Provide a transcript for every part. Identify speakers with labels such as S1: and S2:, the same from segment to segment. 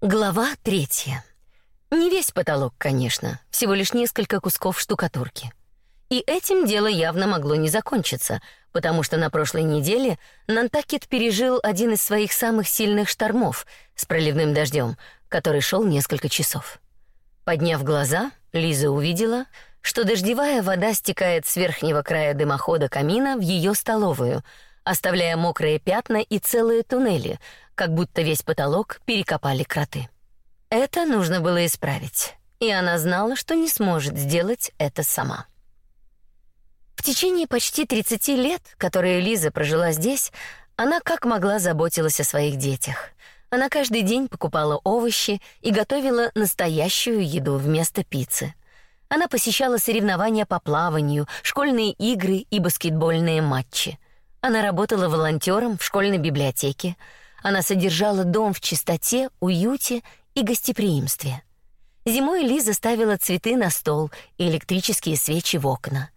S1: Глава третья. Не весь потолок, конечно, всего лишь несколько кусков штукатурки. И этим дело явно могло не закончиться, потому что на прошлой неделе Нантакет пережил один из своих самых сильных штормов с проливным дождем, который шел несколько часов. Подняв глаза, Лиза увидела, что дождевая вода стекает с верхнего края дымохода камина в ее столовую, оставляя мокрые пятна и целые туннели, как будто весь потолок перекопали кроты. Это нужно было исправить, и она знала, что не сможет сделать это сама. В течение почти 30 лет, которые Лиза прожила здесь, она как могла заботилась о своих детях. Она каждый день покупала овощи и готовила настоящую еду вместо пиццы. Она посещала соревнования по плаванию, школьные игры и баскетбольные матчи. Она работала волонтером в школьной библиотеке. Она содержала дом в чистоте, уюте и гостеприимстве. Зимой Лиза ставила цветы на стол и электрические свечи в окна.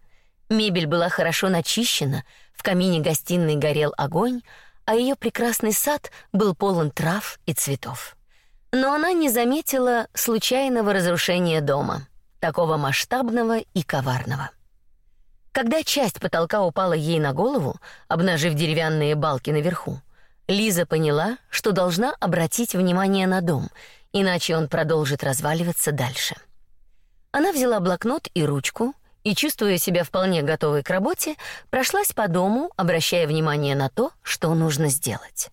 S1: Мебель была хорошо начищена, в камине гостиной горел огонь, а ее прекрасный сад был полон трав и цветов. Но она не заметила случайного разрушения дома, такого масштабного и коварного. Когда часть потолка упала ей на голову, обнажив деревянные балки наверху, Лиза поняла, что должна обратить внимание на дом, иначе он продолжит разваливаться дальше. Она взяла блокнот и ручку и, чувствуя себя вполне готовой к работе, прошлась по дому, обращая внимание на то, что нужно сделать.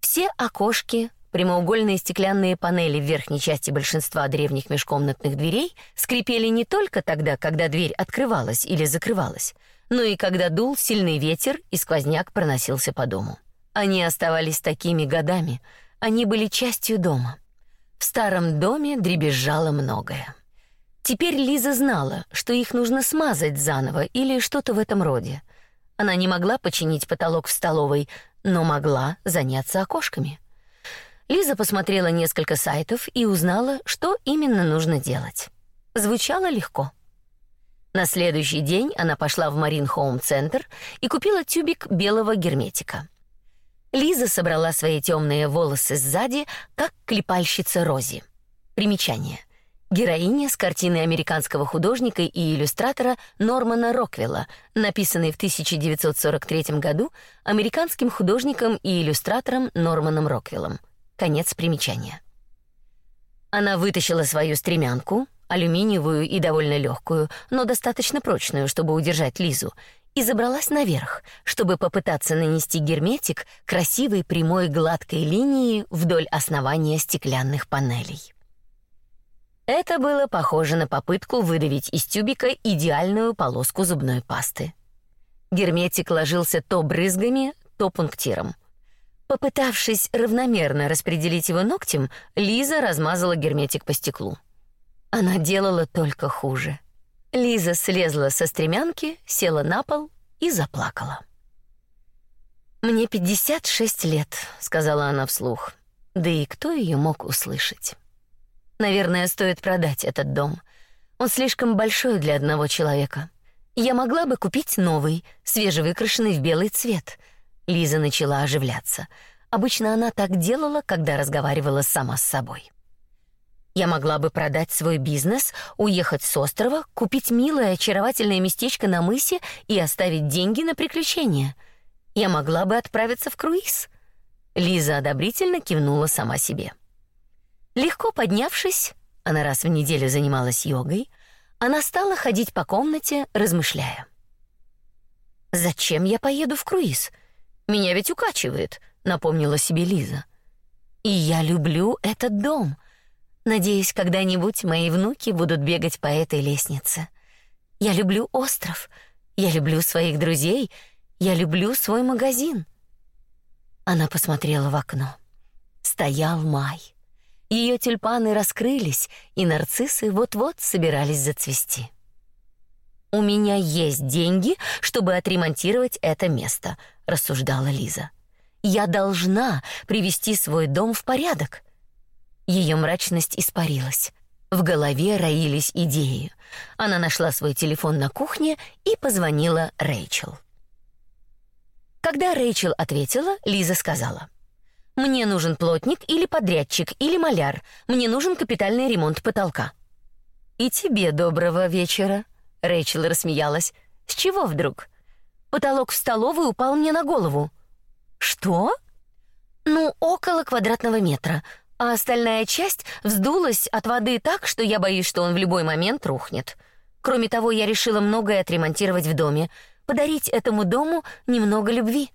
S1: Все окошки, прямоугольные стеклянные панели в верхней части большинства древних межкомнатных дверей скрипели не только тогда, когда дверь открывалась или закрывалась, но и когда дул сильный ветер и сквозняк проносился по дому. Они оставались такими годами, они были частью дома. В старом доме дребезжало многое. Теперь Лиза знала, что их нужно смазать заново или что-то в этом роде. Она не могла починить потолок в столовой, но могла заняться окошками. Лиза посмотрела несколько сайтов и узнала, что именно нужно делать. Звучало легко. На следующий день она пошла в Марин Хоум Центр и купила тюбик белого герметика. Лиза собрала свои темные волосы сзади, как клепальщица Рози. Примечание. Героиня с картины американского художника и иллюстратора Нормана Роквелла, написанной в 1943 году американским художником и иллюстратором Норманом Роквеллом. Конец примечания. Она вытащила свою стремянку, алюминиевую и довольно легкую, но достаточно прочную, чтобы удержать Лизу, и забралась наверх, чтобы попытаться нанести герметик красивой прямой гладкой линии вдоль основания стеклянных панелей. Это было похоже на попытку выдавить из тюбика идеальную полоску зубной пасты. Герметик ложился то брызгами, то пунктиром. Попытавшись равномерно распределить его ногтем, Лиза размазала герметик по стеклу. Она делала только хуже. Лиза слезла со стремянки, села на пол и заплакала. Мне 56 лет, сказала она вслух. Да и кто ее мог услышать? Наверное, стоит продать этот дом. Он слишком большой для одного человека. Я могла бы купить новый, свежевыкрашенный в белый цвет. Лиза начала оживляться. Обычно она так делала, когда разговаривала сама с собой. Я могла бы продать свой бизнес, уехать с острова, купить милое, очаровательное местечко на мысе и оставить деньги на приключения. Я могла бы отправиться в круиз. Лиза одобрительно кивнула сама себе. Легко поднявшись, она раз в неделю занималась йогой, она стала ходить по комнате, размышляя. Зачем я поеду в круиз? Меня ведь укачивает, напомнила себе Лиза. И я люблю этот дом. Надеюсь, когда-нибудь мои внуки будут бегать по этой лестнице. Я люблю остров. Я люблю своих друзей. Я люблю свой магазин. Она посмотрела в окно. Стоял май. Ее тюльпаны раскрылись, и нарциссы вот-вот собирались зацвести. У меня есть деньги, чтобы отремонтировать это место, рассуждала Лиза. Я должна привести свой дом в порядок. Ее мрачность испарилась. В голове роились идеи. Она нашла свой телефон на кухне и позвонила Рэйчел. Когда Рэйчел ответила, Лиза сказала: Мне нужен плотник или подрядчик или маляр. Мне нужен капитальный ремонт потолка. И тебе доброго вечера, Рэйчел рассмеялась. С чего вдруг? Потолок в столовой упал мне на голову. Что? Ну, около квадратного метра, а остальная часть вздулась от воды так, что я боюсь, что он в любой момент рухнет. Кроме того, я решила многое отремонтировать в доме, подарить этому дому немного любви.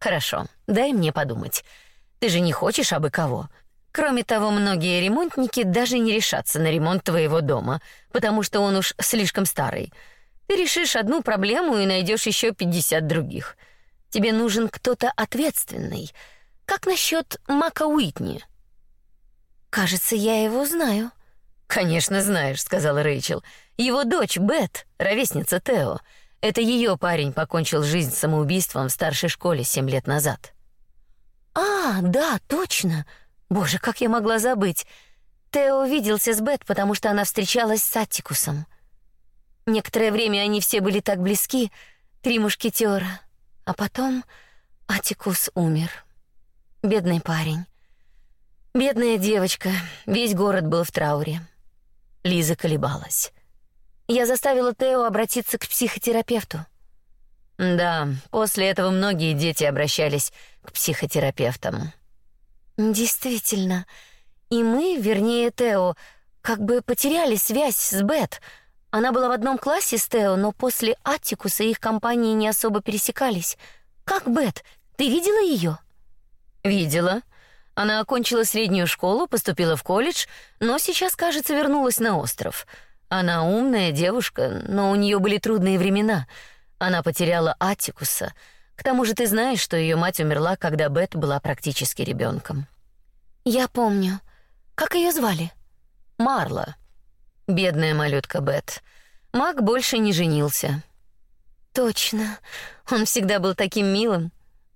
S1: Хорошо, дай мне подумать. Ты же не хочешь абы кого. Кроме того, многие ремонтники даже не решатся на ремонт твоего дома, потому что он уж слишком старый. Ты решишь одну проблему и найдешь еще 50 других. Тебе нужен кто-то ответственный. Как насчет Мака Уитни? Кажется, я его знаю. Конечно, знаешь, сказала Рэйчел. Его дочь Бет, ровесница Тео. Это ее парень покончил жизнь самоубийством в старшей школе семь лет назад. А, да, точно. Боже, как я могла забыть. Тео виделся с Бет, потому что она встречалась с Аттикусом. Некоторое время они все были так близки, три мушкетера, а потом Аттикус умер. Бедный парень. Бедная девочка. Весь город был в трауре. Лиза колебалась. Я заставила Тео обратиться к психотерапевту. Да, после этого многие дети обращались к психотерапевтам. Действительно. И мы, вернее, Тео, как бы потеряли связь с Бет. Она была в одном классе с Тео, но после Аттикуса их компании не особо пересекались. Как Бет? Ты видела ее? Видела. Она окончила среднюю школу, поступила в колледж, но сейчас, кажется, вернулась на остров. Она умная девушка, но у нее были трудные времена. Она потеряла Атикуса. К тому же ты знаешь, что ее мать умерла, когда Бет была практически ребенком. Я помню. Как ее звали? Марла. Бедная малютка Бет. Мак больше не женился. Точно. Он всегда был таким милым.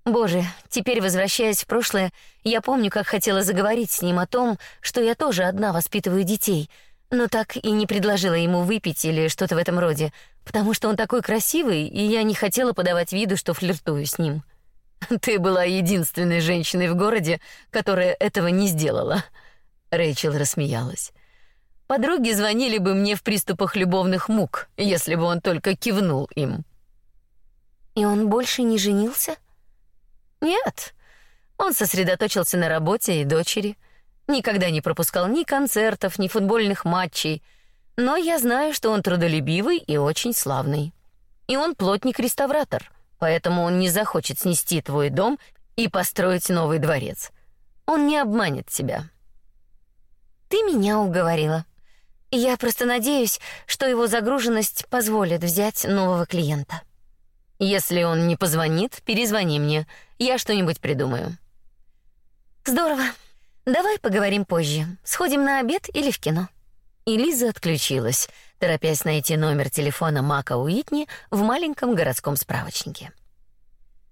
S1: Боже, теперь возвращаясь в прошлое, я помню, как хотела заговорить с ним о том, что я тоже одна воспитываю детей — но так и не предложила ему выпить или что-то в этом роде, потому что он такой красивый, и я не хотела подавать виду, что флиртую с ним. Ты была единственной женщиной в городе, которая этого не сделала. Рэйчел рассмеялась. Подруги звонили бы мне в приступах любовных мук, если бы он только кивнул им. И он больше не женился? Нет. Он сосредоточился на работе и дочери. Никогда не пропускал ни концертов, ни футбольных матчей. Но я знаю, что он трудолюбивый и очень славный. И он плотник-реставратор, поэтому он не захочет снести твой дом и построить новый дворец. Он не обманет тебя. Ты меня уговорила. Я просто надеюсь, что его загруженность позволит взять нового клиента. Если он не позвонит, перезвони мне. Я что-нибудь придумаю. Здорово. Давай поговорим позже. Сходим на обед или в кино. И Лиза отключилась, торопясь найти номер телефона Мака Уитни в маленьком городском справочнике.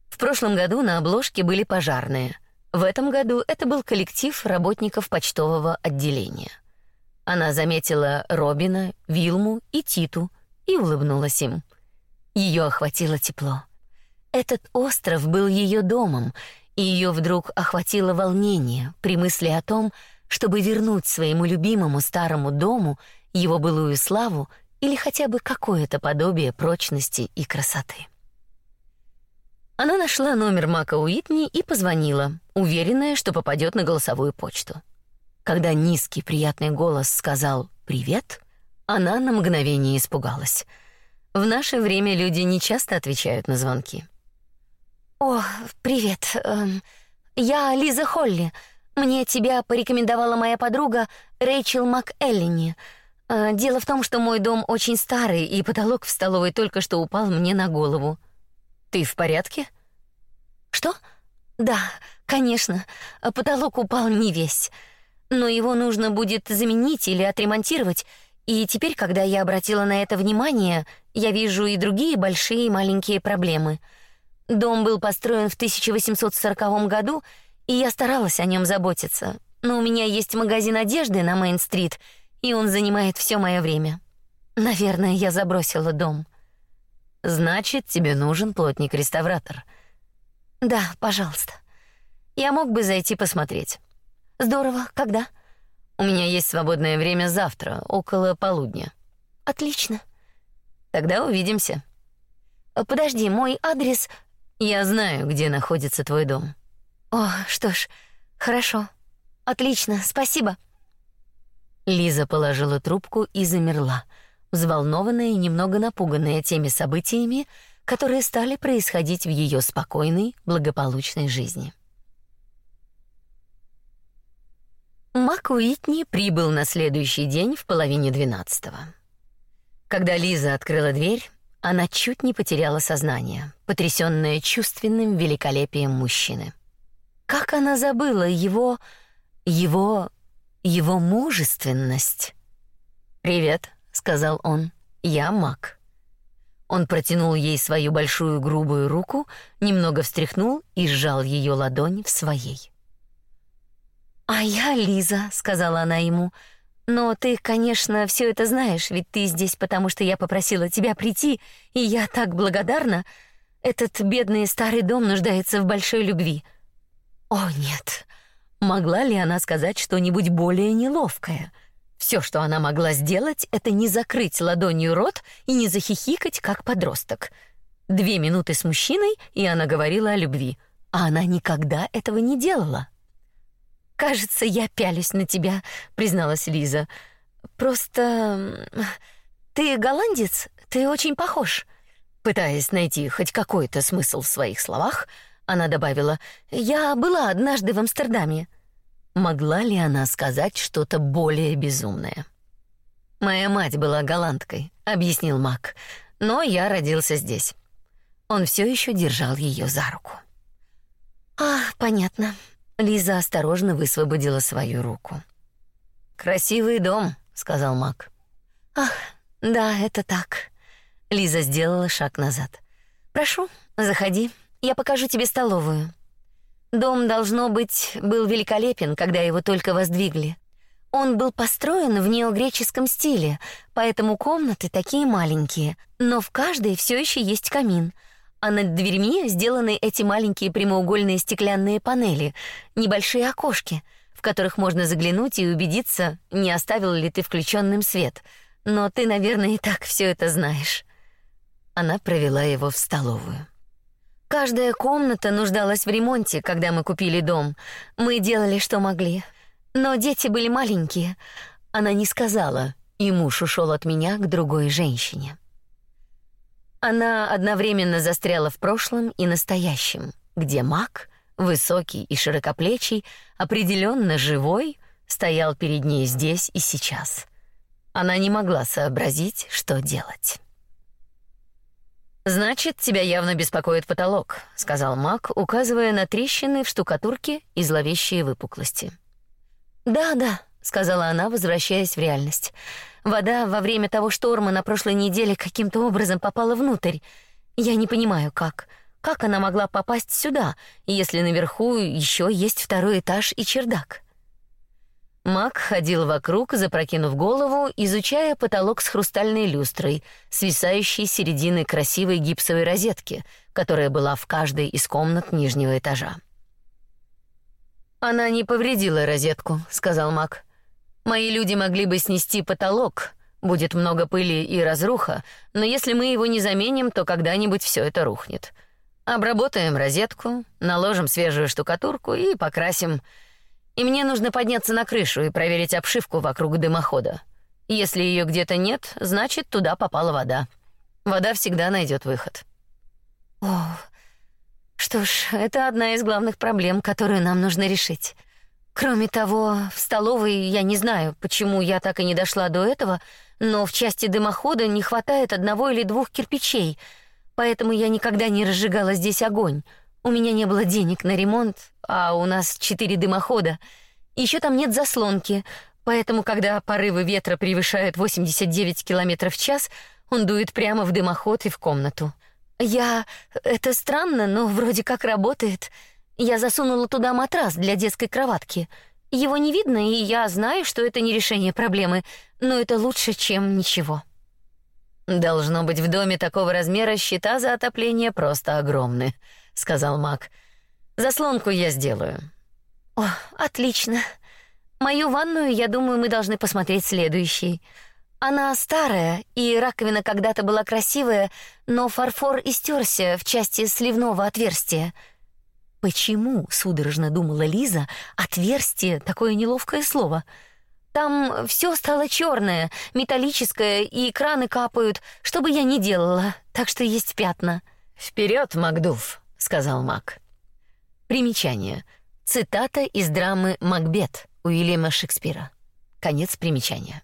S1: В прошлом году на обложке были пожарные. В этом году это был коллектив работников почтового отделения. Она заметила Робина, Вилму и Титу и улыбнулась им. Ее охватило тепло. Этот остров был ее домом, и ее вдруг охватило волнение при мысли о том, чтобы вернуть своему любимому старому дому его былую славу или хотя бы какое-то подобие прочности и красоты. Она нашла номер Мака Уитни и позвонила, уверенная, что попадет на голосовую почту. Когда низкий приятный голос сказал «Привет», она на мгновение испугалась. В наше время люди не часто отвечают на звонки. «О, привет. Эм, я Лиза Холли. Мне тебя порекомендовала моя подруга Рэйчел МакЭллини. Э, дело в том, что мой дом очень старый, и потолок в столовой только что упал мне на голову. Ты в порядке?» «Что? Да, конечно. Потолок упал не весь. Но его нужно будет заменить или отремонтировать, и теперь, когда я обратила на это внимание, я вижу и другие большие и маленькие проблемы — Дом был построен в 1840 году, и я старалась о нем заботиться. Но у меня есть магазин одежды на Мейн-стрит, и он занимает все мое время. Наверное, я забросила дом. Значит, тебе нужен плотник-реставратор. Да, пожалуйста. Я мог бы зайти посмотреть. Здорово. Когда? У меня есть свободное время завтра, около полудня. Отлично. Тогда увидимся. Э, подожди, мой адрес... Я знаю, где находится твой дом. О, что ж, хорошо. Отлично, спасибо. Лиза положила трубку и замерла, взволнованная и немного напуганная теми событиями, которые стали происходить в ее спокойной, благополучной жизни. Мак Уитни прибыл на следующий день в половине двенадцатого. Когда Лиза открыла дверь, она чуть не потеряла сознание, потрясённая чувственным великолепием мужчины. Как она забыла его его его мужественность. "Привет", сказал он. "Я Мак". Он протянул ей свою большую грубую руку, немного встряхнул и сжал ее ладонь в своей. «А я Лиза», — сказала она ему. «Но ты, конечно, все это знаешь, ведь ты здесь, потому что я попросила тебя прийти, и я так благодарна. Этот бедный старый дом нуждается в большой любви». О, нет. Могла ли она сказать что-нибудь более неловкое? Все, что она могла сделать, это не закрыть ладонью рот и не захихикать, как подросток. Две минуты с мужчиной, и она говорила о любви, а она никогда этого не делала. Кажется, я пялюсь на тебя, призналась Лиза. Просто ты голландец, ты очень похож. Пытаясь найти хоть какой-то смысл в своих словах, она добавила: "Я была однажды в Амстердаме". Могла ли она сказать что-то более безумное? Моя мать была голландкой, объяснил Мак, но я родился здесь. Он все еще держал ее за руку. А, понятно. Лиза осторожно высвободила свою руку. Красивый дом, сказал Мак. Ах, да, это так. Лиза сделала шаг назад. Прошу, заходи. Я покажу тебе столовую. Дом должно быть был великолепен, когда его только воздвигли. Он был построен в неогреческом стиле, поэтому комнаты такие маленькие, но в каждой все еще есть камин а над дверьми сделаны эти маленькие прямоугольные стеклянные панели, небольшие окошки, в которых можно заглянуть и убедиться, не оставил ли ты включенным свет. Но ты, наверное, и так все это знаешь. Она провела его в столовую. Каждая комната нуждалась в ремонте, когда мы купили дом. Мы делали, что могли. Но дети были маленькие. Она не сказала, и муж ушел от меня к другой женщине. Она одновременно застряла в прошлом и настоящем, где маг, высокий и широкоплечий, определенно живой, стоял перед ней здесь и сейчас. Она не могла сообразить, что делать. Значит, тебя явно беспокоит потолок, сказал Мак, указывая на трещины в штукатурке и зловещие выпуклости. Да, да, сказала она, возвращаясь в реальность. Вода во время того шторма на прошлой неделе каким-то образом попала внутрь. Я не понимаю, как. Как она могла попасть сюда, если наверху еще есть второй этаж и чердак? Мак ходил вокруг, запрокинув голову, изучая потолок с хрустальной люстрой, свисающей с середины красивой гипсовой розетки, которая была в каждой из комнат нижнего этажа. Она не повредила розетку, сказал Мак. Мои люди могли бы снести потолок. Будет много пыли и разруха, но если мы его не заменим, то когда-нибудь все это рухнет. Обработаем розетку, наложим свежую штукатурку и покрасим. И мне нужно подняться на крышу и проверить обшивку вокруг дымохода. Если ее где-то нет, значит, туда попала вода. Вода всегда найдет выход. О, что ж, это одна из главных проблем, которую нам нужно решить. Кроме того, в столовой я не знаю, почему я так и не дошла до этого, но в части дымохода не хватает одного или двух кирпичей, поэтому я никогда не разжигала здесь огонь. У меня не было денег на ремонт, а у нас четыре дымохода. Еще там нет заслонки, поэтому когда порывы ветра превышают 89 километров в час, он дует прямо в дымоход и в комнату. Я... Это странно, но вроде как работает. Я засунула туда матрас для детской кроватки. Его не видно, и я знаю, что это не решение проблемы, но это лучше, чем ничего. Должно быть в доме такого размера счета за отопление просто огромны, сказал Мак. Заслонку я сделаю.
S2: О, отлично. Мою ванную, я думаю, мы должны посмотреть следующей. Она старая, и раковина когда-то была красивая, но фарфор истерся в части сливного отверстия. Почему, судорожно думала Лиза, отверстие такое неловкое слово? Там все стало черное, металлическое, и краны капают, что бы я ни делала, так что есть пятна.
S1: Вперед, Макдув, сказал Мак. Примечание. Цитата из драмы Макбет Уильяма Шекспира. Конец примечания.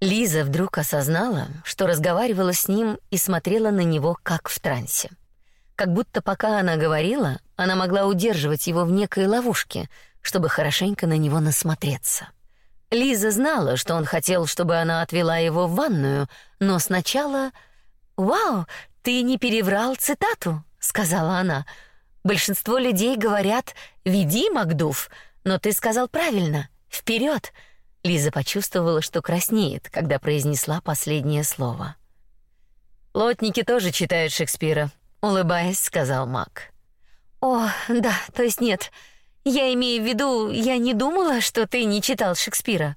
S1: Лиза вдруг осознала, что разговаривала с ним и смотрела на него как в трансе. Как будто пока она говорила, она могла удерживать его в некой ловушке, чтобы хорошенько на него насмотреться. Лиза знала, что он хотел, чтобы она отвела его в ванную, но сначала «Вау, ты не переврал цитату», — сказала она. «Большинство людей говорят «Веди, Макдув», но ты сказал правильно «Вперед!» Лиза почувствовала, что краснеет, когда произнесла последнее слово. Лотники тоже читают Шекспира, улыбаясь, сказал Мак.
S2: О, да, то есть нет. Я имею в виду, я не думала, что ты не читал Шекспира.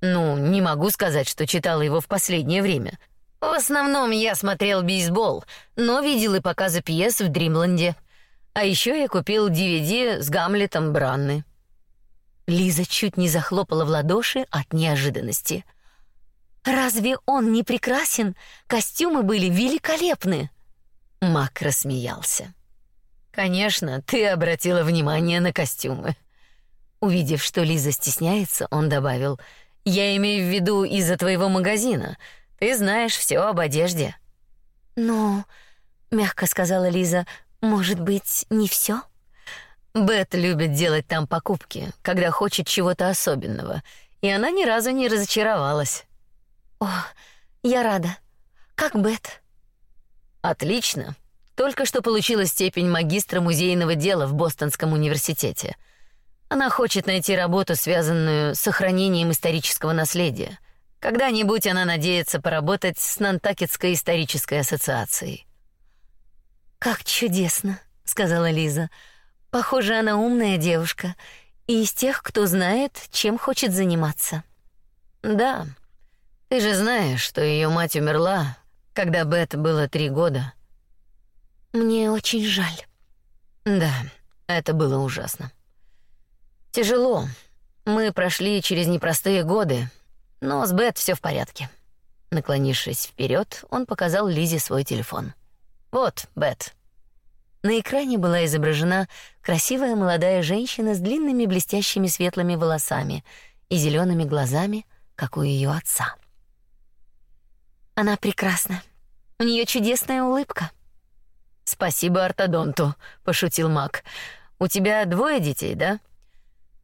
S1: Ну, не могу сказать, что читала его в последнее время. В основном я смотрел бейсбол, но видел и показы пьес в Дримленде. А еще я купил DVD с Гамлетом Бранны.
S2: Лиза чуть не захлопала в ладоши от неожиданности. Разве он не прекрасен? Костюмы были великолепны.
S1: Мак рассмеялся. Конечно, ты обратила внимание на костюмы. Увидев, что Лиза стесняется, он добавил: "Я имею в виду из-за твоего магазина. Ты знаешь все об одежде".
S2: "Ну, мягко сказала Лиза, может быть, не все?
S1: Бет любит делать там покупки, когда хочет чего-то особенного, и она ни разу не разочаровалась.
S2: О, я рада. Как Бет?
S1: Отлично. Только что получила степень магистра музейного дела в Бостонском университете. Она хочет найти работу, связанную с сохранением исторического наследия. Когда-нибудь она надеется поработать с Нантакетской исторической ассоциацией.
S2: Как чудесно, сказала Лиза. Похоже, она умная девушка и из тех, кто знает, чем хочет заниматься.
S1: Да. Ты же знаешь, что ее мать умерла, когда Бет было три года.
S2: Мне очень жаль.
S1: Да, это было ужасно. Тяжело. Мы прошли через непростые годы, но с Бет все в порядке. Наклонившись вперед, он показал Лизе свой телефон. Вот, Бет, на экране была изображена красивая молодая женщина с длинными блестящими светлыми волосами и зелеными глазами, как у ее отца.
S2: Она прекрасна. У нее чудесная улыбка.
S1: Спасибо ортодонту, пошутил Мак. У тебя двое детей, да?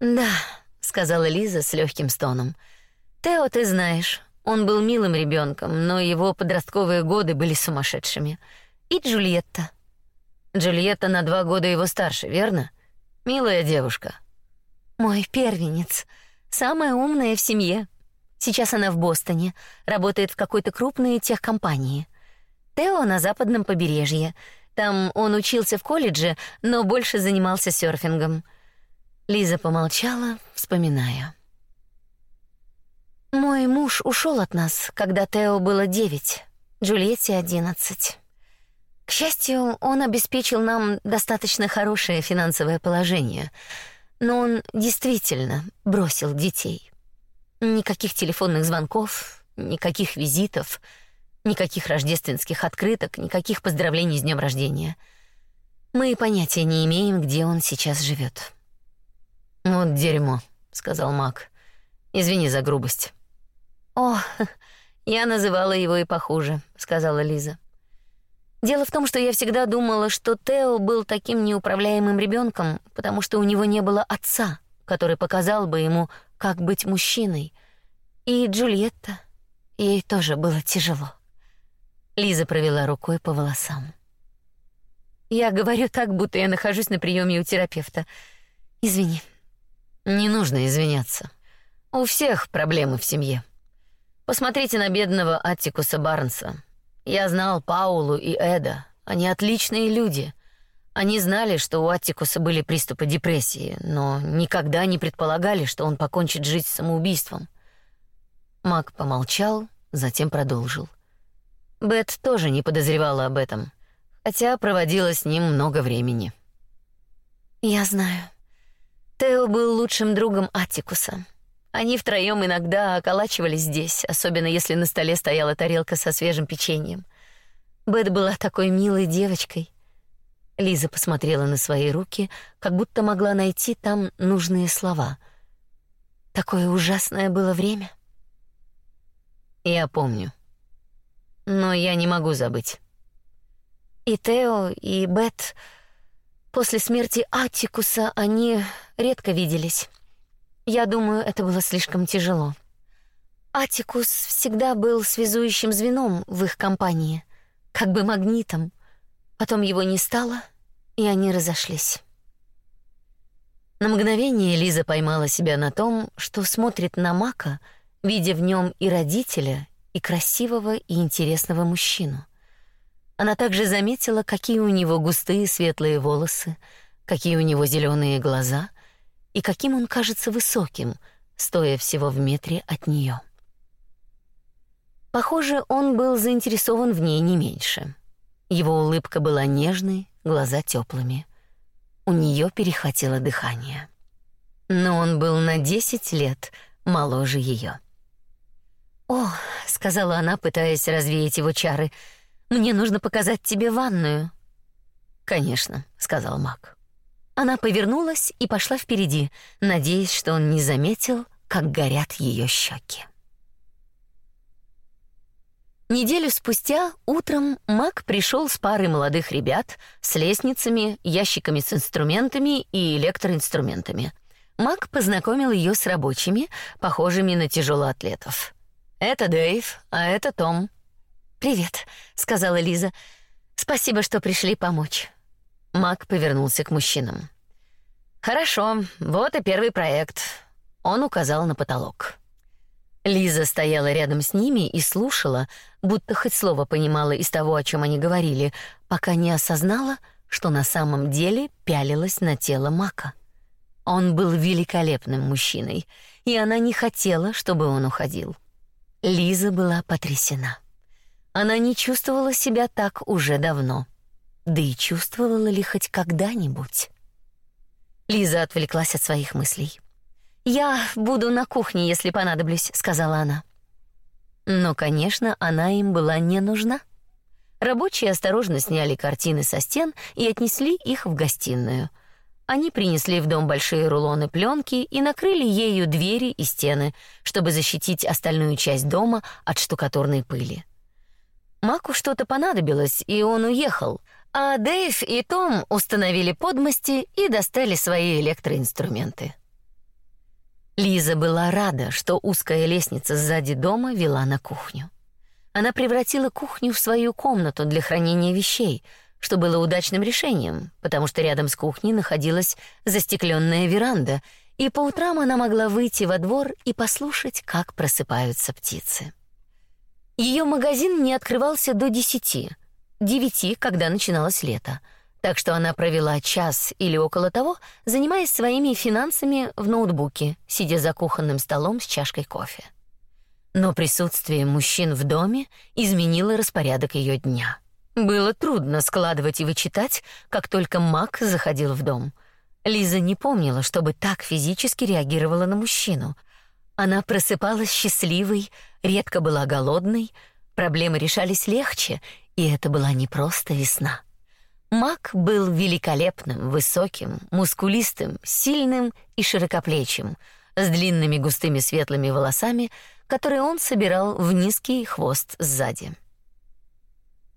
S2: Да, сказала Лиза с легким стоном. Тео, ты знаешь, он был милым ребенком, но его подростковые годы были сумасшедшими. И Джульетта.
S1: Джульетта на два года его старше, верно? Милая девушка.
S2: Мой первенец, самая умная в семье. Сейчас она в Бостоне, работает в какой-то крупной техкомпании. Тео на западном побережье. Там он учился в колледже, но больше занимался серфингом. Лиза помолчала, вспоминая. Мой муж ушел от нас, когда Тео было девять, Джульетте одиннадцать. К счастью, он обеспечил нам достаточно хорошее финансовое положение, но он действительно бросил детей. Никаких телефонных звонков, никаких визитов, никаких рождественских открыток, никаких поздравлений с днем рождения. Мы понятия не имеем, где он сейчас живет.
S1: Вот дерьмо, сказал Мак. Извини за грубость.
S2: О, я называла его и похуже, сказала Лиза. Дело в том, что я всегда думала, что Тео был таким неуправляемым ребенком, потому что у него не было отца, который показал бы ему, как быть мужчиной. И Джульетта, ей тоже было тяжело. Лиза провела рукой по волосам. Я говорю так, будто я нахожусь на приеме у терапевта. Извини.
S1: Не нужно извиняться. У всех проблемы в семье. Посмотрите на бедного Аттикуса Барнса. Я знал Паулу и Эда. Они отличные люди. Они знали, что у Аттикуса были приступы депрессии, но никогда не предполагали, что он покончит жизнь самоубийством. Мак помолчал, затем продолжил. Бет тоже не подозревала об этом, хотя проводила с ним много времени.
S2: Я знаю. Тео был лучшим другом Аттикуса. Они втроем иногда околачивались здесь, особенно если на столе стояла тарелка со свежим печеньем. Бет была такой милой девочкой. Лиза посмотрела на свои руки, как будто могла найти там нужные слова. Такое ужасное было время.
S1: Я помню. Но я не могу забыть.
S2: И Тео, и Бет после смерти Атикуса они редко виделись. Я думаю, это было слишком тяжело. Атикус всегда был связующим звеном в их компании, как бы магнитом. Потом его не стало, и они разошлись.
S1: На мгновение Лиза поймала себя на том, что смотрит на Мака, видя в нем и родителя, и красивого и интересного мужчину. Она также заметила, какие у него густые светлые волосы, какие у него зеленые глаза и каким он кажется высоким, стоя всего в метре от нее. Похоже, он был заинтересован в ней не меньше. Его улыбка была нежной, глаза теплыми. У нее перехватило дыхание. Но он был на десять лет моложе ее.
S2: «О», — сказала она, пытаясь развеять его чары, — «мне нужно показать тебе ванную».
S1: «Конечно», — сказал Мак.
S2: Она повернулась и пошла впереди, надеясь, что он не заметил, как горят ее щеки. Неделю спустя утром Мак пришел с парой молодых ребят с лестницами, ящиками с инструментами и электроинструментами. Мак познакомил ее с рабочими, похожими на тяжелоатлетов. Это Дэйв, а это Том. Привет, сказала Лиза. Спасибо, что пришли помочь.
S1: Мак повернулся к мужчинам. Хорошо, вот и первый проект. Он указал на потолок. Лиза стояла рядом с ними и слушала, будто хоть слово понимала из того, о чем они говорили, пока не осознала, что на самом деле пялилась на тело Мака. Он был великолепным мужчиной, и она не хотела, чтобы он уходил. Лиза была потрясена. Она не чувствовала себя так уже давно. Да и чувствовала ли хоть когда-нибудь? Лиза отвлеклась от своих мыслей.
S2: «Я буду на кухне, если понадоблюсь», — сказала она.
S1: Но, конечно, она им была не нужна. Рабочие осторожно сняли картины со стен и отнесли их в гостиную. Они принесли в дом большие рулоны пленки и накрыли ею двери и стены, чтобы защитить остальную часть дома от штукатурной пыли. Маку что-то понадобилось, и он уехал, а Дэйв и Том установили подмости и достали свои электроинструменты. Лиза была рада, что узкая лестница сзади дома вела на кухню. Она превратила кухню в свою комнату для хранения вещей, что было удачным решением, потому что рядом с кухней находилась застекленная веранда, и по утрам она могла выйти во двор и послушать, как просыпаются птицы. Ее магазин не открывался до десяти, девяти, когда начиналось лето — так что она провела час или около того, занимаясь своими финансами в ноутбуке, сидя за кухонным столом с чашкой кофе. Но присутствие мужчин в доме изменило распорядок ее дня. Было трудно складывать и вычитать, как только Мак заходил в дом. Лиза не помнила, чтобы так физически реагировала на мужчину. Она просыпалась счастливой, редко была голодной, проблемы решались легче, и это была не просто весна. Мак был великолепным, высоким, мускулистым, сильным и широкоплечим, с длинными густыми светлыми волосами, которые он собирал в низкий хвост сзади.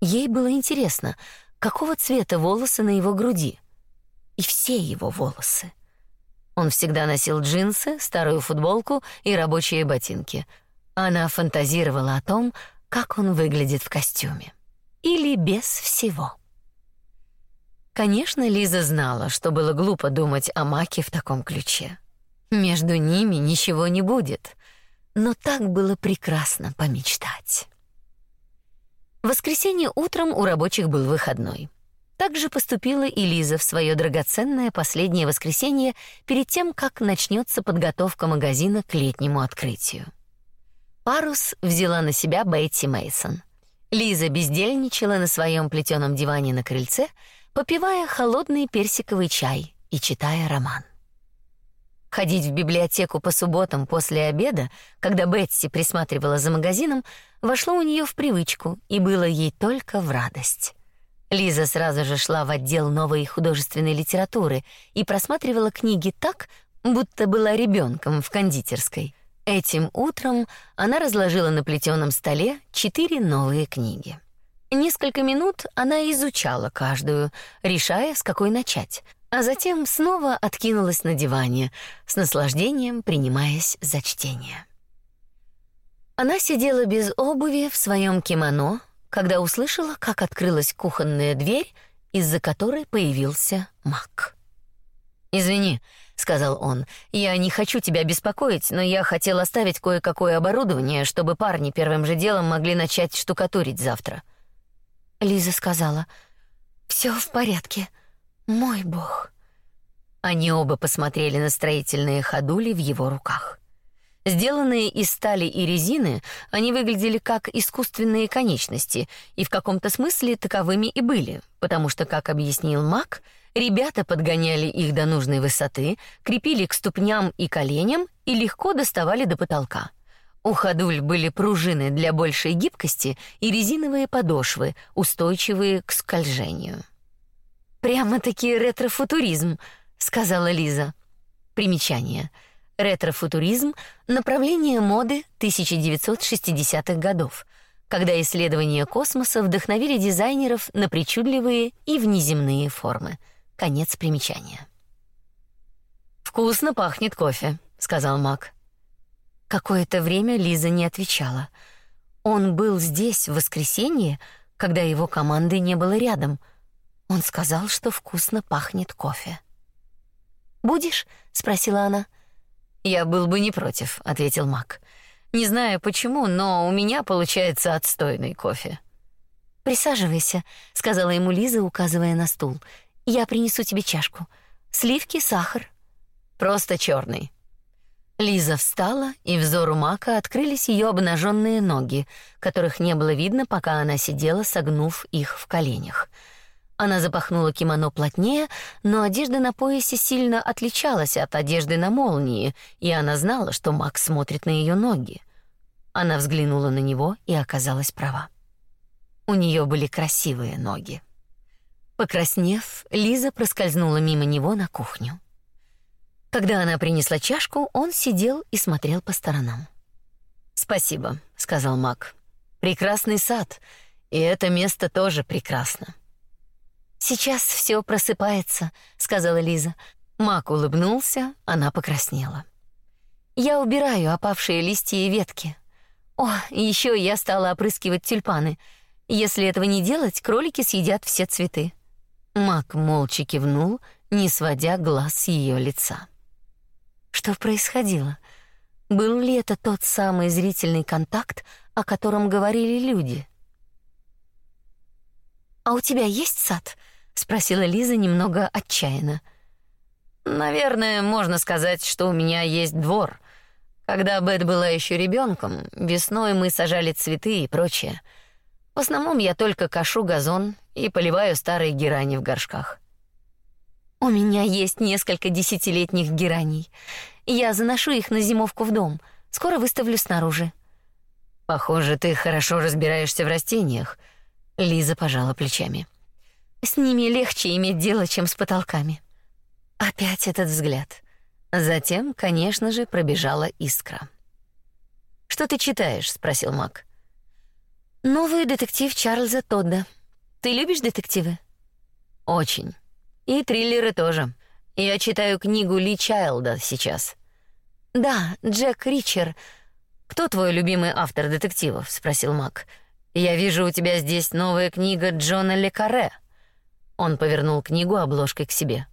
S1: Ей было интересно, какого цвета волосы на его груди. И все его волосы. Он всегда носил джинсы, старую футболку и рабочие ботинки. Она фантазировала о том, как он выглядит в костюме. Или без всего. Конечно, Лиза знала, что было глупо думать о Маке в таком ключе. Между ними ничего не будет, но так было прекрасно помечтать. В воскресенье утром у рабочих был выходной.
S2: Так же поступила и Лиза в свое драгоценное последнее воскресенье перед тем, как начнется подготовка магазина к летнему открытию. Парус взяла на себя Бетти Мейсон. Лиза бездельничала на своем плетеном диване на крыльце, попивая холодный персиковый чай и читая роман. Ходить в библиотеку по субботам после обеда, когда Бетси присматривала за магазином, вошло у нее в привычку и было ей только в радость. Лиза сразу же шла в отдел новой художественной литературы и просматривала книги так, будто была ребенком в кондитерской. Этим утром она разложила на плетеном столе четыре новые книги. Несколько минут она изучала каждую, решая, с какой начать, а затем снова откинулась на диване, с наслаждением принимаясь за чтение. Она сидела без обуви в своем кимоно, когда услышала, как открылась кухонная дверь, из-за которой появился Мак. «Извини», — сказал он, — «я не хочу тебя беспокоить, но я хотел оставить кое-какое оборудование, чтобы парни первым же делом могли начать штукатурить завтра».
S1: Лиза сказала, «Все в порядке, мой бог».
S2: Они оба посмотрели на строительные ходули в его руках. Сделанные из стали и резины, они выглядели как искусственные конечности, и в каком-то смысле таковыми и были, потому что, как объяснил Мак, ребята подгоняли их до нужной высоты, крепили к ступням и коленям и легко доставали до потолка. У ходуль были пружины для большей гибкости и резиновые подошвы, устойчивые к скольжению. Прямо-таки ретрофутуризм, сказала Лиза. Примечание — Ретрофутуризм — направление моды 1960-х годов, когда исследования космоса вдохновили дизайнеров на причудливые и внеземные формы. Конец примечания. «Вкусно пахнет кофе», — сказал Мак. Какое-то время Лиза не отвечала. Он был здесь в воскресенье, когда его команды не было рядом. Он сказал, что вкусно пахнет кофе. «Будешь?» — спросила она. Я был бы не против, ответил Мак. Не знаю почему, но у меня получается отстойный кофе. Присаживайся, сказала ему Лиза, указывая на стул. Я принесу тебе чашку. Сливки, сахар. Просто черный. Лиза встала, и взору Мака открылись ее обнаженные ноги, которых не было видно, пока она сидела, согнув их в коленях. Она запахнула кимоно плотнее, но одежда на поясе сильно отличалась от одежды на молнии, и она знала, что Макс смотрит на ее ноги. Она взглянула на него и оказалась права. У нее были красивые ноги. Покраснев, Лиза проскользнула мимо него на кухню. Когда она принесла чашку, он сидел и смотрел по сторонам. "Спасибо", сказал Мак. "Прекрасный сад, и это место тоже прекрасно". Сейчас все просыпается, сказала Лиза. Мак улыбнулся, она покраснела. Я убираю опавшие листья и ветки. О, еще я стала опрыскивать тюльпаны. Если этого не делать, кролики съедят все цветы. Мак молча кивнул, не сводя глаз с ее лица. Что происходило? Был ли это тот самый зрительный контакт, о котором говорили люди? А у тебя есть сад? спросила Лиза немного отчаянно. Наверное, можно сказать, что у меня есть двор. Когда Бет была еще ребенком, весной мы сажали цветы и прочее. В основном я только кошу газон и поливаю старые герани в горшках. У меня есть несколько десятилетних гераний. Я заношу их на зимовку в дом. Скоро выставлю снаружи. Похоже, ты хорошо разбираешься в растениях. Лиза пожала плечами. С ними легче иметь дело, чем с потолками. Опять этот взгляд. Затем, конечно же, пробежала искра. Что ты читаешь? спросил Мак. Новый детектив Чарльза Тодда. Ты любишь детективы? Очень. И триллеры тоже. Я читаю книгу Ли Чайлда сейчас. Да, Джек Ричер. Кто твой любимый автор детективов? спросил Мак. Я вижу, у тебя здесь новая книга Джона Ле Карре. Он повернул книгу обложкой к себе.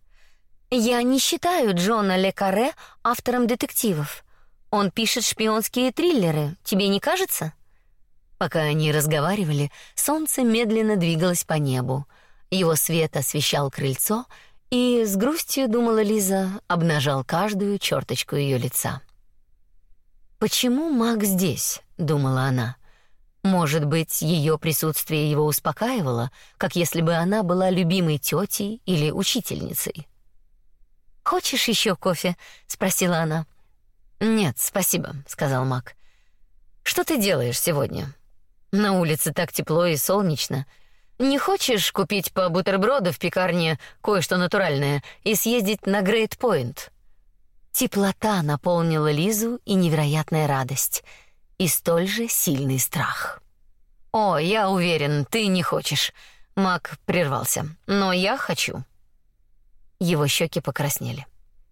S2: Я не считаю Джона Ле Карре автором детективов. Он пишет шпионские триллеры. Тебе не кажется? Пока они разговаривали, солнце медленно двигалось по небу. Его свет освещал крыльцо, и с грустью, думала Лиза, обнажал каждую черточку ее лица. Почему Мак здесь? думала она. Может быть, ее присутствие его успокаивало, как если бы она была любимой тетей или учительницей. Хочешь еще кофе? спросила она. Нет, спасибо, сказал Мак. Что ты делаешь сегодня? На улице так тепло и солнечно. Не хочешь купить по бутерброду в пекарне кое-что натуральное и съездить на Грейт Пойнт? Теплота наполнила Лизу и невероятная радость — и столь же сильный страх. «О, я уверен, ты не хочешь». Мак прервался. «Но я хочу». Его щеки покраснели.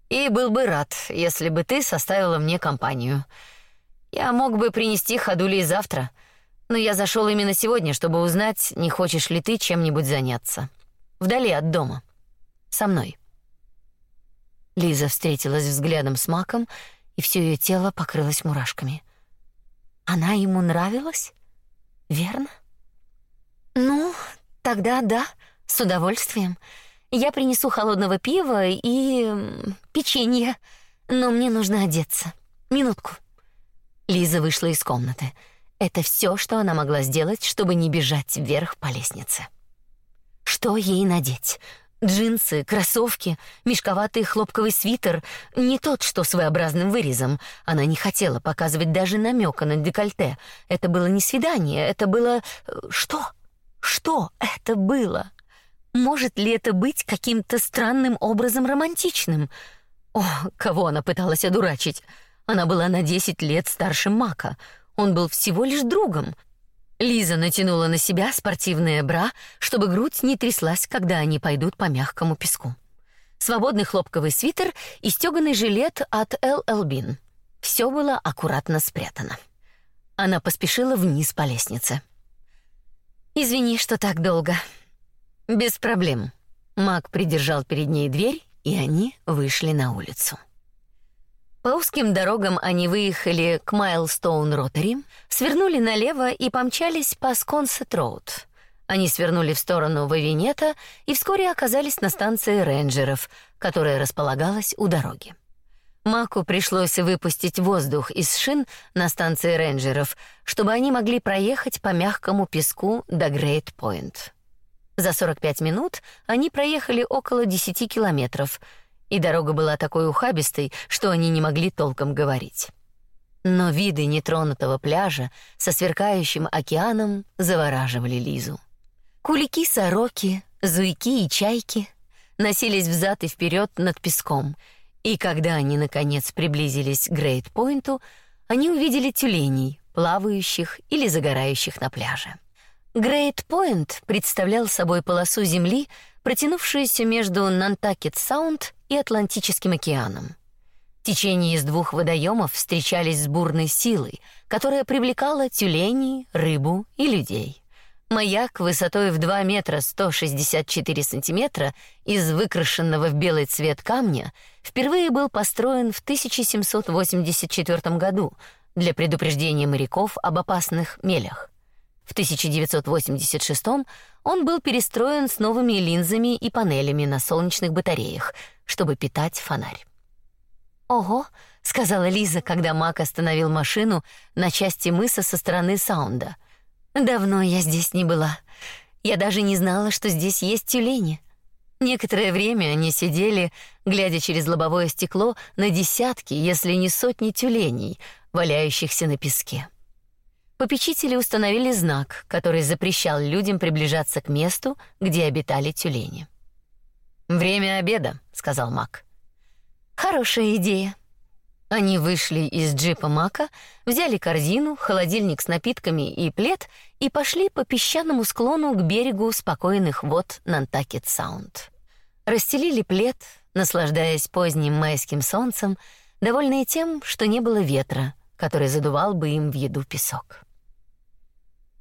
S2: «И был бы рад, если бы ты составила мне компанию. Я мог бы принести ходули завтра, но я зашел именно сегодня, чтобы узнать, не хочешь ли ты чем-нибудь заняться. Вдали от дома. Со мной». Лиза встретилась взглядом с Маком, и все ее тело покрылось мурашками. Она ему нравилась? Верно? Ну, тогда да, с удовольствием. Я принесу холодного пива и печенье, но мне нужно одеться. Минутку. Лиза вышла из комнаты. Это все, что она могла сделать, чтобы не бежать вверх по лестнице. Что ей надеть? Джинсы, кроссовки, мешковатый хлопковый свитер, не тот, что с своеобразным вырезом. Она не хотела показывать даже намека на декольте. Это было не свидание, это было э, что? Что это было? Может ли это быть каким-то странным образом романтичным? О, кого она пыталась одурачить? Она была на десять лет старше Мака. Он был всего лишь другом. Лиза натянула на себя спортивное бра, чтобы грудь не тряслась, когда они пойдут по мягкому песку. Свободный хлопковый свитер и стёганый жилет от LL Bean. Все было аккуратно спрятано. Она поспешила вниз по лестнице. Извини, что так долго. Без проблем. Мак придержал перед ней дверь, и они вышли на улицу. По узким дорогам они выехали к Майлстоун-Ротари, свернули налево и помчались по Сконсет-Роуд. Они свернули в сторону Вавинета и вскоре оказались на станции рейнджеров, которая располагалась у дороги. Маку пришлось выпустить воздух из шин на станции рейнджеров, чтобы они могли проехать по мягкому песку до Грейт-Пойнт. За 45 минут они проехали около 10 километров — и дорога была такой ухабистой, что они не могли толком говорить. Но виды нетронутого пляжа со сверкающим океаном завораживали Лизу. Кулики-сороки, зуйки и чайки носились взад и вперед над песком, и когда они наконец приблизились к Грейт-Пойнту, они увидели тюленей, плавающих или загорающих на пляже. Грейт-Пойнт представлял собой полосу земли, протянувшуюся между Нантакет-Саунд и Атлантическим океаном. Течения из двух водоемов встречались с бурной силой, которая привлекала тюленей, рыбу и людей. Маяк высотой в 2 метра 164 сантиметра из выкрашенного в белый цвет камня впервые был построен в 1784 году для предупреждения моряков об опасных мелях. В 1986 он был перестроен с новыми линзами и панелями на солнечных батареях, чтобы питать фонарь. «Ого», — сказала Лиза, когда Мак остановил машину на части мыса со стороны Саунда. «Давно я здесь не была. Я даже не знала, что здесь есть тюлени». Некоторое время они сидели, глядя через лобовое стекло на десятки, если не сотни тюленей, валяющихся на песке. Попечители установили знак, который запрещал людям приближаться к месту, где обитали тюлени. «Время обеда», — сказал Мак. «Хорошая идея». Они вышли из джипа Мака, взяли корзину, холодильник с напитками и плед и пошли по песчаному склону к берегу спокойных вод Нантакет-Саунд. Расстелили плед, наслаждаясь поздним майским солнцем, довольные тем, что не было ветра, который задувал бы им в еду песок.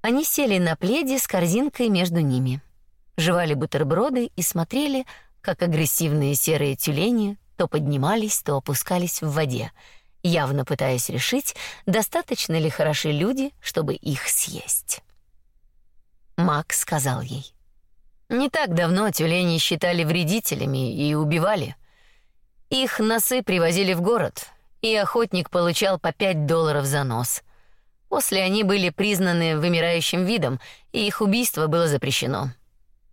S2: Они сели на пледе с корзинкой между ними, жевали бутерброды и смотрели, как агрессивные серые тюлени то поднимались, то опускались в воде, явно пытаясь решить, достаточно ли хороши люди, чтобы их съесть. Макс сказал ей:
S1: Не так давно тюленей считали вредителями и убивали. Их носы привозили в город, и охотник получал по 5 долларов за нос. После они были признаны вымирающим видом, и их убийство было запрещено.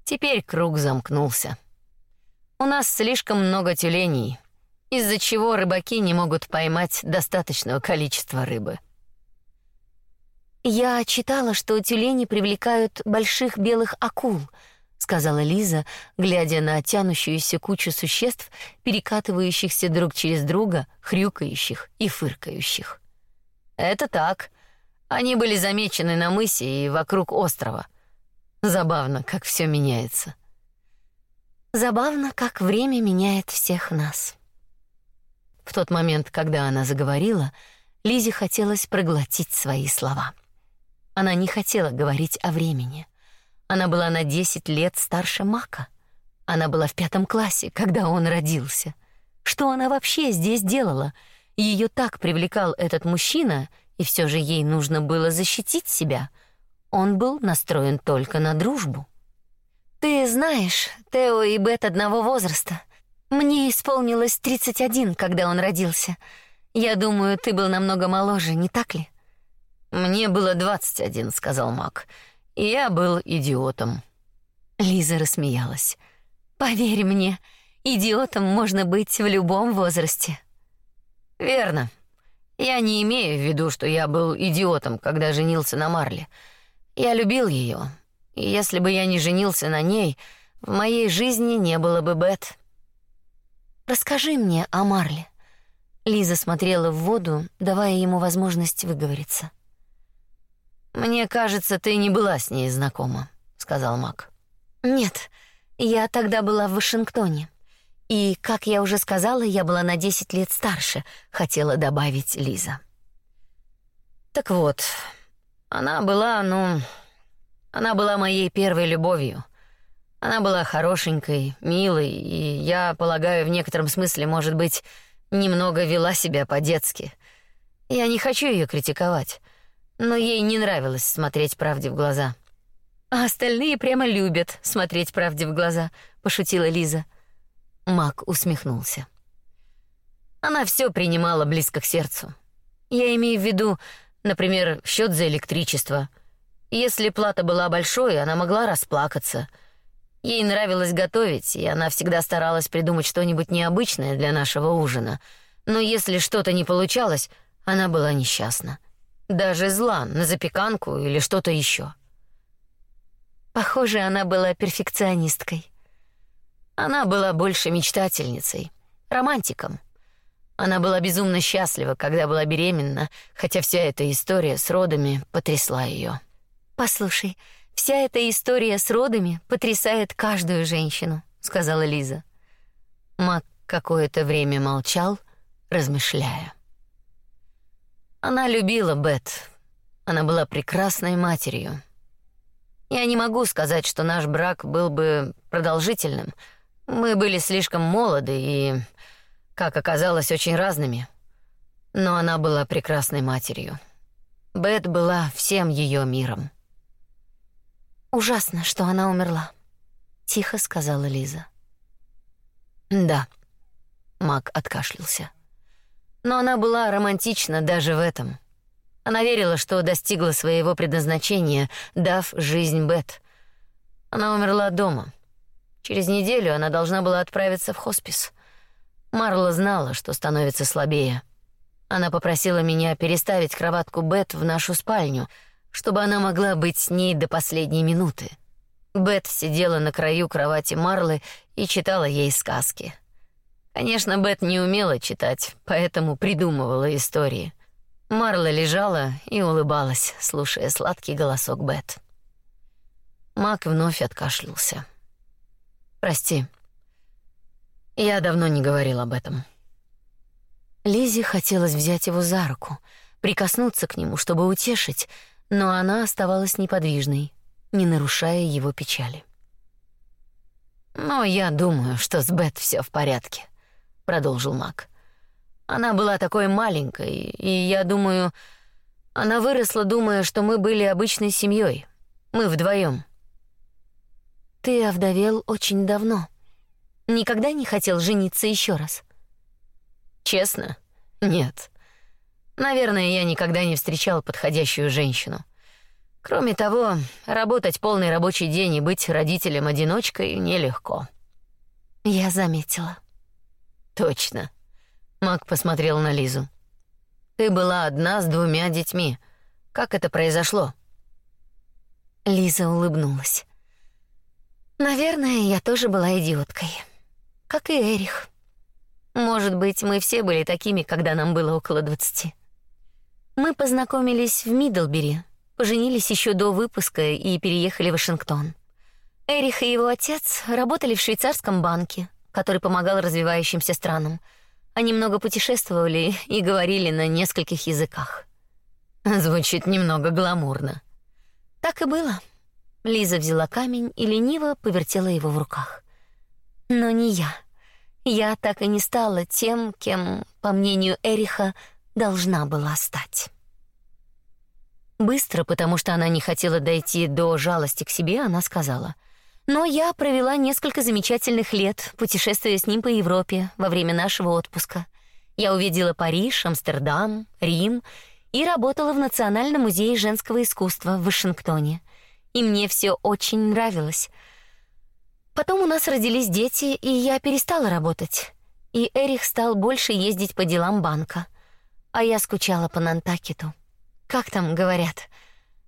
S1: Теперь круг замкнулся. У нас слишком много тюленей, из-за чего рыбаки не могут поймать достаточного количества рыбы.
S2: Я читала, что тюлени привлекают больших белых акул, сказала Лиза, глядя на тянущуюся кучу существ, перекатывающихся друг через друга, хрюкающих и фыркающих.
S1: Это так. Они были замечены на мысе и вокруг острова. Забавно, как все меняется.
S2: Забавно, как время меняет всех нас.
S1: В тот момент, когда она заговорила, Лизе хотелось проглотить свои слова. Она не хотела говорить о времени. Она была на 10 лет старше Мака. Она была в пятом классе, когда он родился. Что она вообще здесь делала? Ее так привлекал этот мужчина, и все же ей нужно было защитить себя. Он был настроен только на дружбу.
S2: Ты знаешь, Тео и Бет одного возраста. Мне исполнилось 31, когда он родился. Я думаю, ты был намного моложе, не так ли?
S1: Мне было 21, сказал Мак. И я был идиотом.
S2: Лиза рассмеялась. Поверь мне, идиотом можно быть в любом возрасте.
S1: Верно. Я не имею в виду, что я был идиотом, когда женился на Марле. Я любил ее. И если бы я не женился на ней, в моей жизни не было бы Бет.
S2: Расскажи мне о Марле. Лиза смотрела в воду, давая ему возможность выговориться.
S1: Мне кажется, ты не была с ней знакома, сказал Мак.
S2: Нет, я тогда была в Вашингтоне. И, как я уже сказала, я была на 10 лет старше, хотела добавить Лиза.
S1: Так вот, она была, ну, она была моей первой любовью. Она была хорошенькой, милой, и, я полагаю, в некотором смысле, может быть, немного вела себя по-детски. Я не хочу ее критиковать, но ей не нравилось смотреть правде в глаза.
S2: А остальные прямо любят смотреть правде в глаза, пошутила Лиза.
S1: Мак усмехнулся. Она все принимала близко к сердцу. Я имею в виду, например, счет за электричество. Если плата была большой, она могла расплакаться — Ей нравилось готовить, и она всегда старалась придумать что-нибудь необычное для нашего ужина. Но если что-то не получалось, она была несчастна. Даже зла на запеканку или что-то еще.
S2: Похоже, она была перфекционисткой.
S1: Она была больше мечтательницей, романтиком. Она была безумно счастлива, когда была беременна, хотя вся эта история с родами потрясла ее.
S2: Послушай, Вся эта история с родами потрясает каждую женщину, сказала Лиза.
S1: Мак какое-то время молчал, размышляя. Она любила Бет. Она была прекрасной матерью. Я не могу сказать, что наш брак был бы продолжительным. Мы были слишком молоды и, как оказалось, очень разными. Но она была прекрасной матерью. Бет была всем ее миром.
S2: Ужасно, что она умерла, тихо сказала Лиза.
S1: Да. Мак откашлялся. Но она была романтична даже в этом. Она верила, что достигла своего предназначения, дав жизнь Бет. Она умерла дома. Через неделю она должна была отправиться в хоспис. Марла знала, что становится слабее. Она попросила меня переставить кроватку Бет в нашу спальню — чтобы она могла быть с ней до последней минуты. Бет сидела на краю кровати Марлы и читала ей сказки. Конечно, Бет не умела читать, поэтому придумывала истории. Марла лежала и улыбалась, слушая сладкий голосок Бет. Мак вновь откашлялся. Прости. Я давно не говорил об этом.
S2: Лизе хотелось взять его за руку, прикоснуться к нему, чтобы утешить, но она оставалась неподвижной, не нарушая его печали.
S1: «Но я думаю, что с Бет все в порядке», — продолжил Мак. «Она была такой маленькой, и я думаю, она выросла, думая, что мы были обычной семьей. Мы вдвоем.
S2: Ты овдовел очень давно. Никогда не хотел жениться еще раз.
S1: Честно? Нет. Наверное, я никогда не встречал подходящую женщину. Кроме того, работать полный рабочий день и быть родителем-одиночкой нелегко.
S2: Я заметила.
S1: Точно. Мак посмотрел на Лизу. Ты была одна с двумя детьми. Как это произошло?
S2: Лиза улыбнулась. Наверное, я тоже была идиоткой. Как и Эрих. Может быть, мы все были такими, когда нам было около двадцати. Мы познакомились в Мидлбери, поженились еще до выпуска и переехали в Вашингтон. Эрих и его отец работали в швейцарском банке, который помогал развивающимся странам. Они много путешествовали и говорили на нескольких языках.
S1: Звучит немного гламурно.
S2: Так и было. Лиза взяла камень и лениво повертела его в руках. Но не я. Я так и не стала тем, кем, по мнению Эриха, должна была стать. Быстро, потому что она не хотела дойти до жалости к себе, она сказала: "Но я провела несколько замечательных лет, путешествуя с ним по Европе во время нашего отпуска. Я увидела Париж, Амстердам, Рим и работала в Национальном музее женского искусства в Вашингтоне. И мне все очень нравилось. Потом у нас родились дети, и я перестала работать. И Эрих стал больше ездить по делам банка. А я скучала по Нантакету. Как там говорят?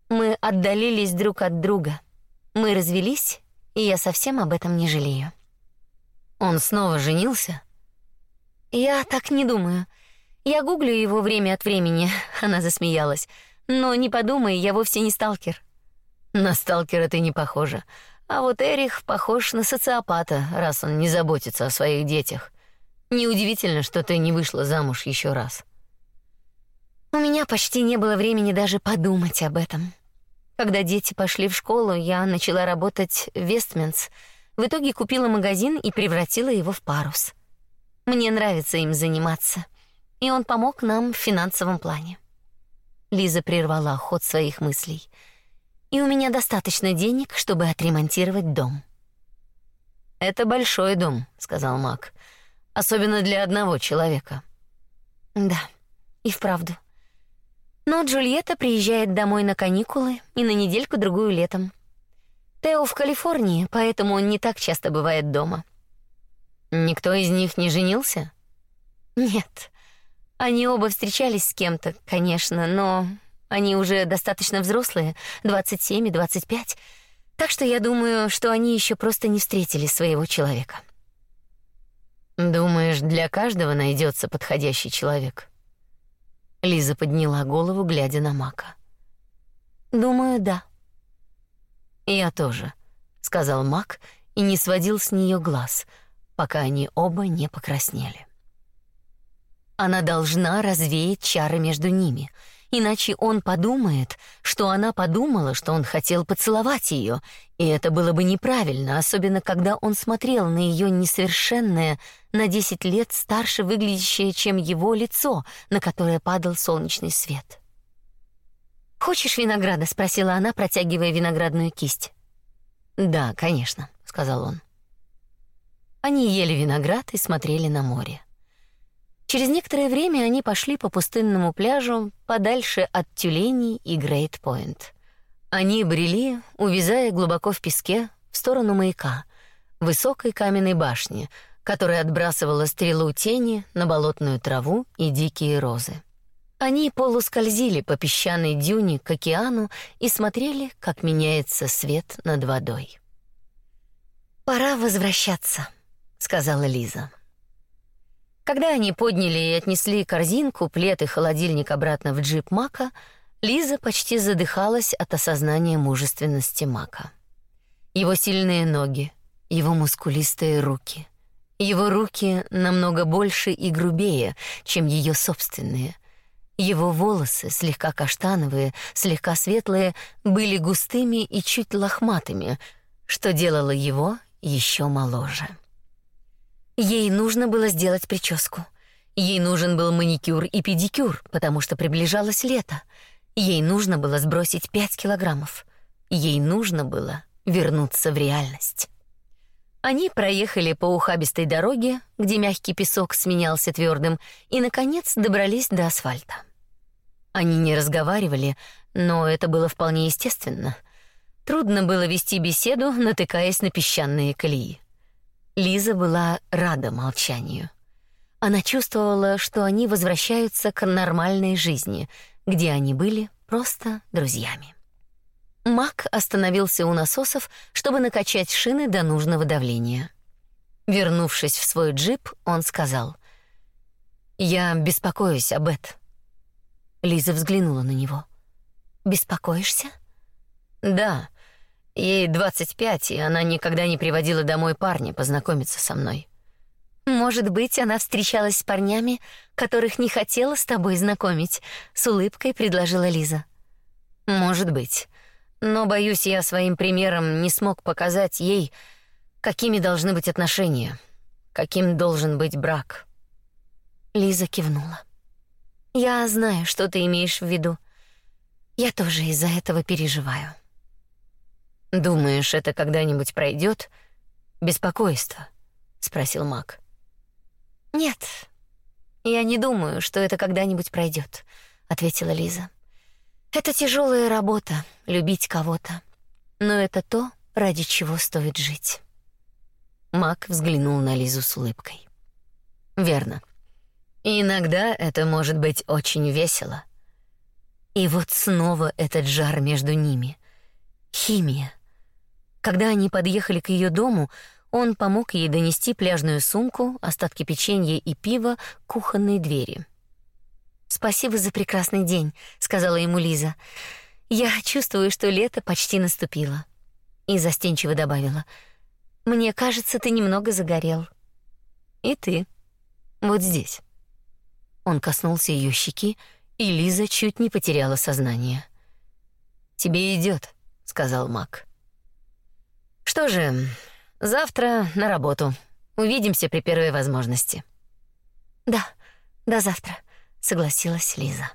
S2: Мы отдалились друг от друга. Мы развелись, и я совсем об этом не жалею.
S1: Он снова женился?
S2: Я так не думаю. Я гуглю его время от времени, она засмеялась. Но не подумай, я вовсе не сталкер.
S1: На сталкера ты не похожа. А вот Эрих похож на социопата, раз он не заботится о своих детях. Неудивительно, что ты не вышла замуж еще раз.
S2: У меня почти не было времени даже подумать об этом. Когда дети пошли в школу, я начала работать в Вестминс. В итоге купила магазин и превратила его в парус. Мне нравится им заниматься и он помог нам в финансовом плане. Лиза прервала ход своих мыслей. И у меня достаточно денег, чтобы отремонтировать дом.
S1: Это большой дом, сказал Мак. Особенно для одного человека.
S2: Да, и вправду. Но Джульетта приезжает домой на каникулы и на недельку другую летом. Тео в Калифорнии, поэтому он не так часто бывает дома.
S1: Никто из них не женился?
S2: Нет. Они оба встречались с кем-то, конечно, но они уже достаточно взрослые, 27 и 25. Так что я думаю, что они еще просто не встретили своего человека.
S1: Думаешь, для каждого найдется подходящий человек? Лиза подняла голову, глядя на Мака.
S2: Думаю, да.
S1: Я тоже, сказал Мак и не сводил с нее глаз, пока они оба не покраснели.
S2: Она должна развеять чары между ними, иначе он подумает, что она подумала, что он хотел поцеловать ее, и это было бы неправильно, особенно когда он смотрел на ее несовершенное, на десять лет старше выглядящее, чем его лицо, на которое падал солнечный свет. Хочешь винограда? спросила она, протягивая виноградную кисть.
S1: Да, конечно, сказал он. Они ели виноград и смотрели на море.
S2: Через некоторое время они пошли по пустынному пляжу подальше от тюленей и Грейт-Пойнт.
S1: Они брели, увязая глубоко в песке, в сторону маяка, высокой каменной башни, которая отбрасывала стрелу тени на болотную траву и дикие розы. Они полускользили по песчаной дюне к океану и смотрели, как меняется свет над водой.
S2: «Пора возвращаться», — сказала Лиза.
S1: Когда они подняли и отнесли корзинку, плед и холодильник обратно в джип Мака, Лиза почти задыхалась от осознания мужественности Мака. Его сильные ноги, его мускулистые руки. Его руки намного больше и грубее, чем ее собственные. Его волосы, слегка каштановые, слегка светлые, были густыми и чуть лохматыми, что делало его еще моложе.
S2: Ей нужно было сделать прическу. Ей нужен был маникюр и педикюр, потому что приближалось лето. Ей нужно было сбросить пять килограммов. Ей нужно было
S1: вернуться в реальность. Они проехали по ухабистой дороге, где мягкий песок сменялся твердым, и наконец добрались до асфальта. Они не разговаривали, но это было вполне естественно. Трудно было вести беседу, натыкаясь на песчаные колеи. Лиза была рада молчанию. Она чувствовала, что они возвращаются к нормальной жизни, где они были просто друзьями. Мак остановился у насосов, чтобы накачать шины до нужного давления. Вернувшись в свой джип, он сказал: "Я беспокоюсь об Эд". Лиза взглянула на него. "Беспокоишься?" "Да. Ей 25, и она никогда не приводила домой парня познакомиться со мной.
S2: Может быть, она встречалась с парнями, которых не хотела с тобой знакомить, с улыбкой предложила Лиза.
S1: Может быть. Но боюсь, я своим примером не смог показать ей, какими должны быть отношения, каким должен быть брак.
S2: Лиза кивнула. Я знаю, что ты имеешь в виду. Я тоже из-за этого переживаю.
S1: Думаешь, это когда-нибудь пройдет? Беспокойство, спросил Мак.
S2: Нет. Я не думаю, что это когда-нибудь пройдет, ответила Лиза. Это тяжелая работа любить кого-то, но это то, ради чего стоит жить.
S1: Мак взглянул на Лизу с улыбкой. Верно. И иногда это может быть очень весело. И вот снова этот жар между ними. Химия. Когда они подъехали к ее дому, он помог ей донести пляжную сумку, остатки печенья и пива к кухонной двери.
S2: Спасибо за прекрасный день, сказала ему Лиза. Я чувствую, что лето почти наступило. И застенчиво добавила: Мне кажется, ты немного загорел.
S1: И ты. Вот здесь. Он коснулся ее щеки, и Лиза чуть не потеряла сознание. Тебе идет, сказал Мак. Что же, завтра на работу. Увидимся при первой возможности.
S2: Да, до завтра согласилась Лиза.